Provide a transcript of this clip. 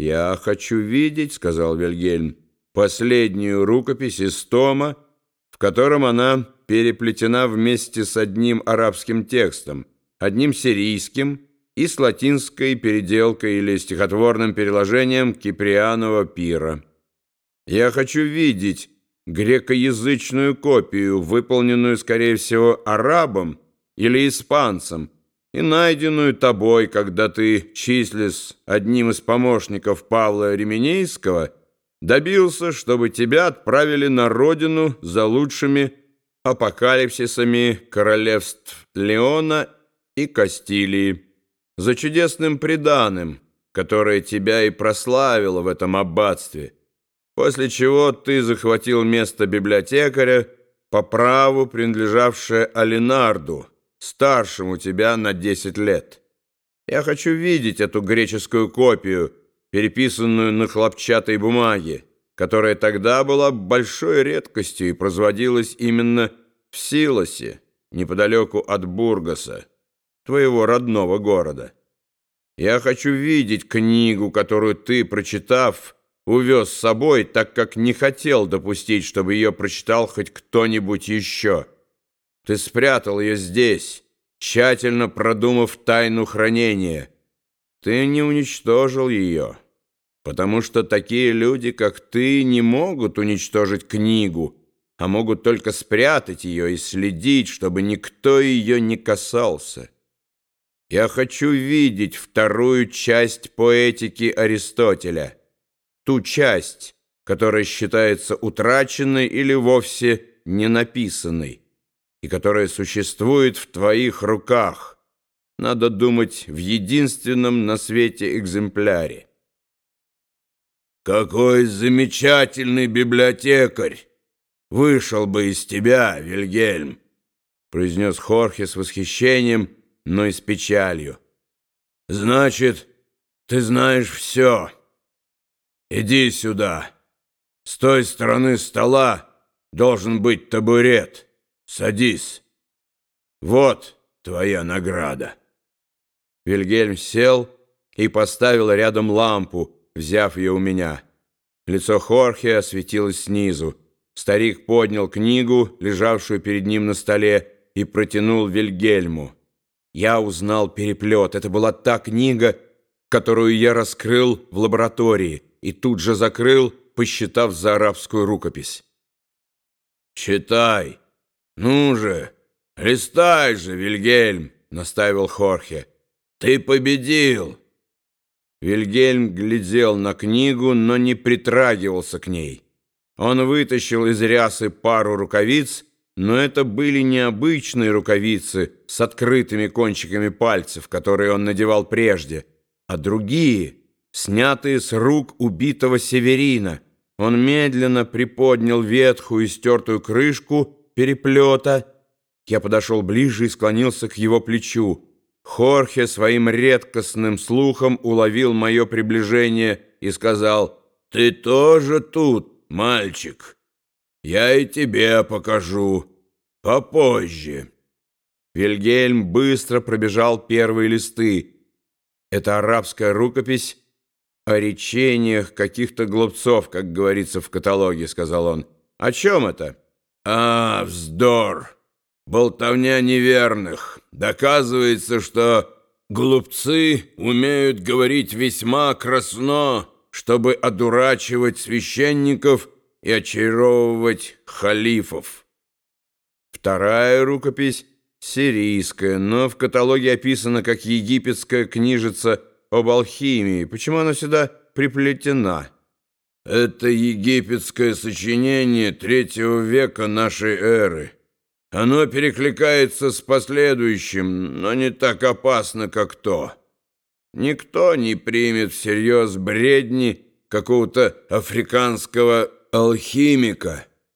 «Я хочу видеть», — сказал Вильгельм, — «последнюю рукопись из тома, в котором она переплетена вместе с одним арабским текстом, одним сирийским и с латинской переделкой или стихотворным переложением Киприанова пира. Я хочу видеть грекоязычную копию, выполненную, скорее всего, арабом или испанцем, и найденную тобой, когда ты, числясь одним из помощников Павла Ременейского, добился, чтобы тебя отправили на родину за лучшими апокалипсисами королевств Леона и Кастилии, за чудесным преданным, которое тебя и прославило в этом аббатстве, после чего ты захватил место библиотекаря по праву, принадлежавшее Алинарду, старшему тебя на 10 лет. Я хочу видеть эту греческую копию, переписанную на хлопчатой бумаге, которая тогда была большой редкостью и производилась именно в Силосе, неподалеку от Бургаса, твоего родного города. Я хочу видеть книгу, которую ты, прочитав, увез с собой, так как не хотел допустить, чтобы ее прочитал хоть кто-нибудь еще». Ты спрятал ее здесь, тщательно продумав тайну хранения. Ты не уничтожил ее, потому что такие люди, как ты, не могут уничтожить книгу, а могут только спрятать ее и следить, чтобы никто ее не касался. Я хочу видеть вторую часть поэтики Аристотеля, ту часть, которая считается утраченной или вовсе не написанной и которая существует в твоих руках. Надо думать в единственном на свете экземпляре. Какой замечательный библиотекарь! Вышел бы из тебя, Вильгельм, произнес Хорхе с восхищением, но и с печалью. Значит, ты знаешь все. Иди сюда. С той стороны стола должен быть табурет. Садись. Вот твоя награда. Вильгельм сел и поставил рядом лампу, взяв ее у меня. Лицо Хорхе осветилось снизу. Старик поднял книгу, лежавшую перед ним на столе, и протянул Вильгельму. Я узнал переплет. Это была та книга, которую я раскрыл в лаборатории и тут же закрыл, посчитав за арабскую рукопись. «Читай!» «Ну же, листай же, Вильгельм!» — наставил Хорхе. «Ты победил!» Вильгельм глядел на книгу, но не притрагивался к ней. Он вытащил из рясы пару рукавиц, но это были необычные рукавицы с открытыми кончиками пальцев, которые он надевал прежде, а другие, снятые с рук убитого Северина. Он медленно приподнял ветхую и стертую крышку переплета. Я подошел ближе и склонился к его плечу. Хорхе своим редкостным слухом уловил мое приближение и сказал, «Ты тоже тут, мальчик? Я и тебе покажу. Попозже». Вильгельм быстро пробежал первые листы. Это арабская рукопись о речениях каких-то глупцов, как говорится в каталоге, сказал он. «О чем это?» «А, вздор! Болтовня неверных. Доказывается, что глупцы умеют говорить весьма красно, чтобы одурачивать священников и очаровывать халифов». Вторая рукопись сирийская, но в каталоге описана как египетская книжица об алхимии. Почему она сюда приплетена? Это египетское сочинение третьего века нашей эры. Оно перекликается с последующим, но не так опасно, как то. Никто не примет всерьез бредни какого-то африканского алхимика,